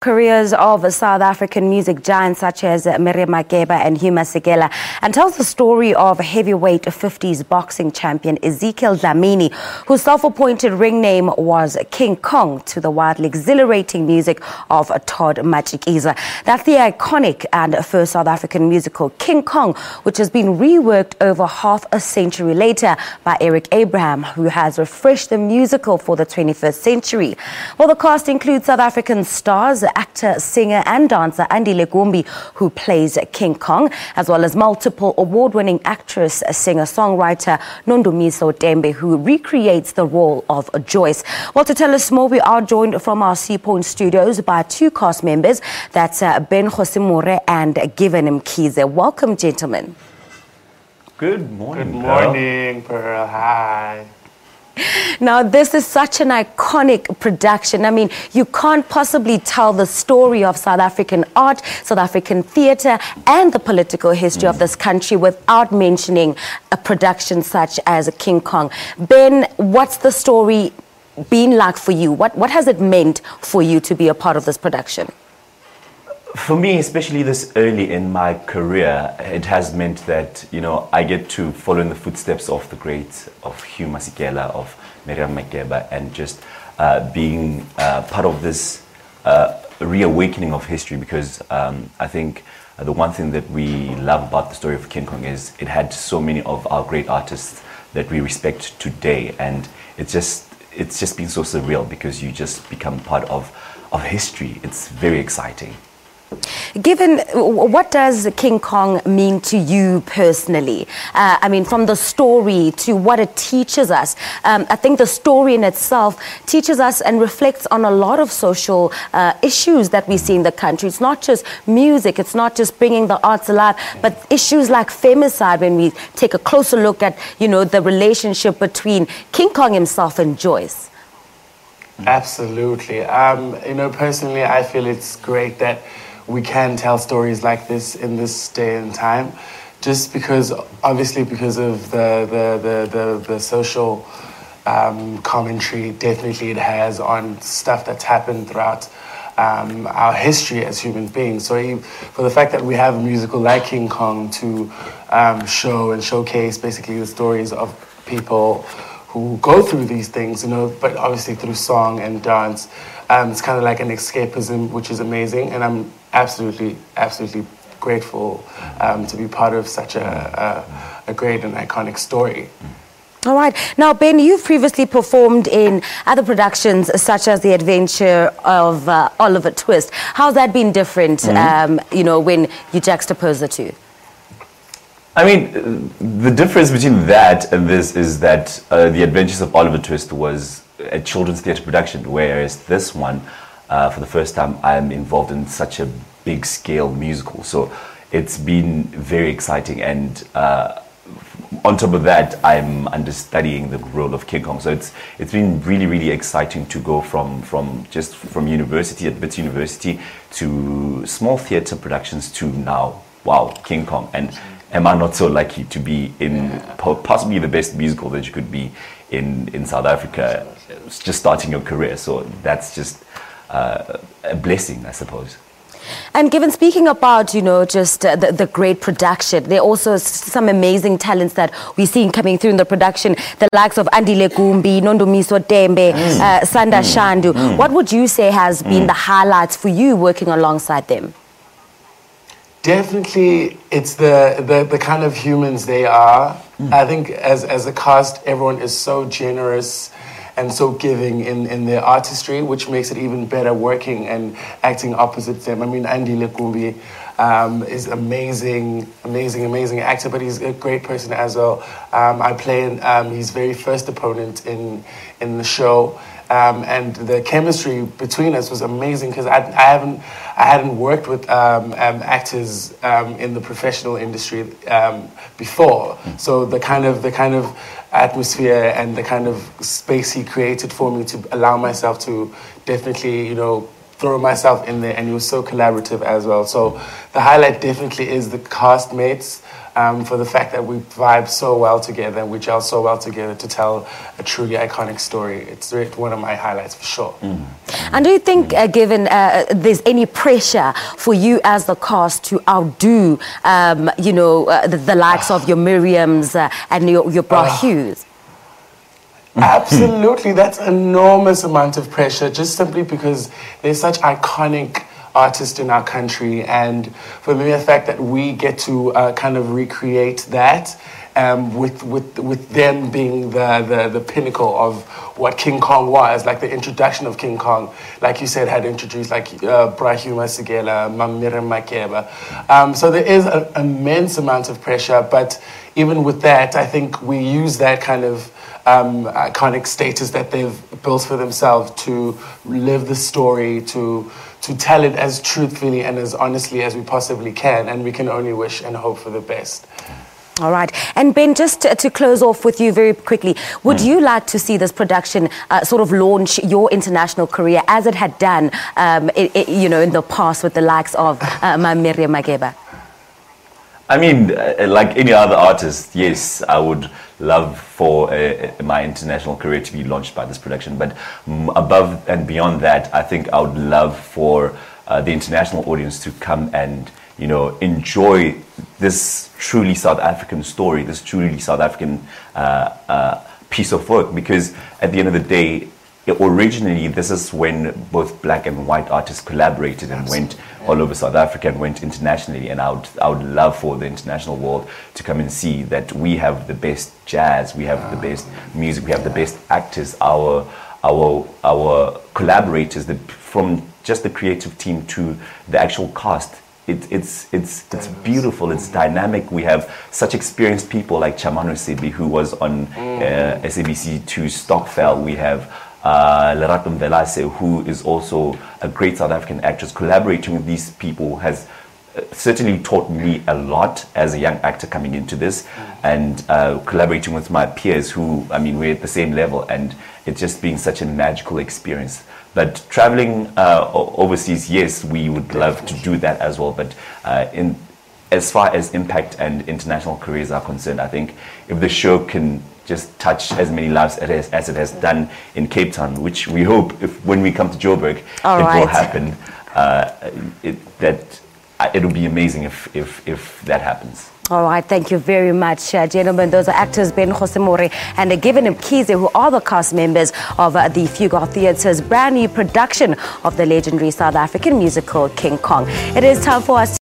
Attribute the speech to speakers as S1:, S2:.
S1: careers of South African music giants such as Miriam Makeba and Hugh Masekela and tells the story of a heavyweight 50s boxing champion Ezekiel Dlamini, whose self-appointed ring name was King Kong to the wildly exhilarating music of Todd Matshikiza. That's the iconic and first South African musical King Kong, which has been reworked over half a century later by Eric Abraham, who has refreshed the musical for the 21st century. Well, the cast includes South African stars actor, singer, and dancer Andile Gumbi, who plays King Kong, as well as multiple award winning actress, singer, songwriter Nondumiso Tembe, who recreates the role of Joyce. Well, to tell us more, we are joined from our Seapoint studios by two cast members that's uh, Ben Khosimure and Given Mkhize. Welcome, gentlemen.
S2: Good morning.
S3: Good morning, Pearl. Pearl. Hi.
S1: Now, this is such an iconic production. I mean, you can't possibly tell the story of South African art, South African theatre, and the political history mm. of this country without mentioning a production such as King Kong. Ben, what's the story been like for you? What, what has it meant for you to be a part of this production?
S2: For me, especially this early in my career, it has meant that, you know, I get to follow in the footsteps of the greats, of Hugh Masekela, of Miriam Makeba, and just uh, being uh, part of this uh, reawakening of history because um, I think the one thing that we love about the story of King Kong is it had so many of our great artists that we respect today, and it's just it's just been so surreal because you just become part of of history. It's very exciting.
S1: Given, what does King Kong mean to you personally? Uh, I mean, from the story to what it teaches us. Um, I think the story in itself teaches us and reflects on a lot of social uh, issues that we see in the country. It's not just music, it's not just bringing the arts alive, but issues like femicide when we take a closer look at, you know, the relationship between King Kong himself and Joyce.
S3: Absolutely. Um, you know, personally, I feel it's great that we can tell stories like this in this day and time, just because, obviously, because of the, the, the, the, the social um, commentary definitely it has on stuff that's happened throughout um, our history as human beings. So, for the fact that we have a musical like King Kong to um, show and showcase basically the stories of people who go through these things, you know, but obviously through song and dance. Um, it's kind of like an escapism, which is amazing, and I'm absolutely, absolutely grateful um, to be part of such a, a, a great and iconic story.
S1: All right. Now, Ben, you've previously performed in other productions such as The Adventure of uh, Oliver Twist. How's that been different, mm -hmm. um, you know, when you juxtapose the two?
S2: I mean, the difference between that and this is that uh, The Adventures of Oliver Twist was a children's theatre production, whereas this one, uh, for the first time, I'm involved in such a big scale musical. So it's been very exciting. And uh, on top of that, I'm understudying the role of King Kong. So it's, it's been really, really exciting to go from, from just from university at Wits University to small theatre productions to now, wow, King Kong. And am I not so lucky to be in yeah. possibly the best musical that you could be in in South Africa, just starting your career? So that's just uh, a blessing, I suppose.
S1: And given speaking about, you know, just uh, the, the, great production, there are also some amazing talents that we're seeing coming through in the production, the likes of Andile Gumbi, Nondumiso Tembe, mm. uh, Sanda mm. Shandu. Mm. What would you say has been mm. the highlights for you working alongside them?
S3: Definitely, it's the, the, the kind of humans they are. Mm. I think as, as a cast, everyone is so generous and so giving in, in their artistry, which makes it even better working and acting opposite them. I mean, Andile Gumbi um, is amazing, amazing, amazing actor, but he's a great person as well. Um, I play um, his very first opponent in, in the show. Um, and the chemistry between us was amazing because I, I haven't I hadn't worked with um, um, actors um, in the professional industry um, before, mm. so the kind of the kind of atmosphere and the kind of space he created for me to allow myself to definitely you know throw myself in there, and he was so collaborative as well. So the highlight definitely is the castmates um, for the fact that we vibe so well together and we gel so well together to tell a truly iconic story. It's one of my highlights for sure.
S1: And do you think, uh, given uh, there's any pressure for you as the cast to outdo, um, you know, uh, the, the likes of your Miriams uh, and your, your Bra Hughes?
S3: Absolutely, that's enormous amount of pressure just simply because they're such iconic artists in our country, and for me, the fact that we get to uh, kind of recreate that. Um, with, with, with them being the, the, the pinnacle of what King Kong was, like the introduction of King Kong, like you said, had introduced like uh, Bra Hugh Masekela, Mamira Makeba. Um, so there is an immense amount of pressure, but even with that, I think we use that kind of um, iconic status that they've built for themselves to live the story, to to tell it as truthfully and as honestly as we possibly can, and we can only wish and hope for the best.
S1: All right. And Ben, just to, to close off with you very quickly, would you like to see this production uh, sort of launch your international career as it had done, um, i i you know, in the past with the likes of uh, Mamiria Makeba?
S2: I mean, uh, like any other artist, yes, I would love for uh, my international career to be launched by this production. But mm, above and beyond that, I think I would love for uh, the international audience to come and you know enjoy this truly South African story, this truly South African uh, uh, piece of work. Because at the end of the day, originally this is when both black and white artists collaborated and went all over South Africa and went internationally. And I would, I would love for the international world to come and see that we have the best jazz we have the best music we have the best actors. Our our our collaborators the, from just the creative team to the actual cast it, it's it's it's beautiful. It's dynamic. We have such experienced people like Tshamano Sebe, who was on uh, SABC Two Stokvel. We have uh, Lerato Mvelase, who is also a great South African actress. Collaborating with these people has uh, certainly taught me a lot as a young actor coming into this, and uh, collaborating with my peers who, I mean, we're at the same level, and it's just been such a magical experience. But traveling uh, overseas, yes, we would love to do that as well. But uh, in as far as impact and international careers are concerned, I think if the show can just touch as many lives as it has, as it has done in Cape Town, which we hope if when we come to Joburg,
S1: All
S2: it will happen. Uh, it, that it'll be amazing if, if, if that happens.
S1: All right, thank you very much, uh, gentlemen. Those are actors Ben Josemori and uh, Given Mkhize, who are the cast members of uh, the Fugard Theatre's brand new production of the legendary South African musical King Kong. It is time for us.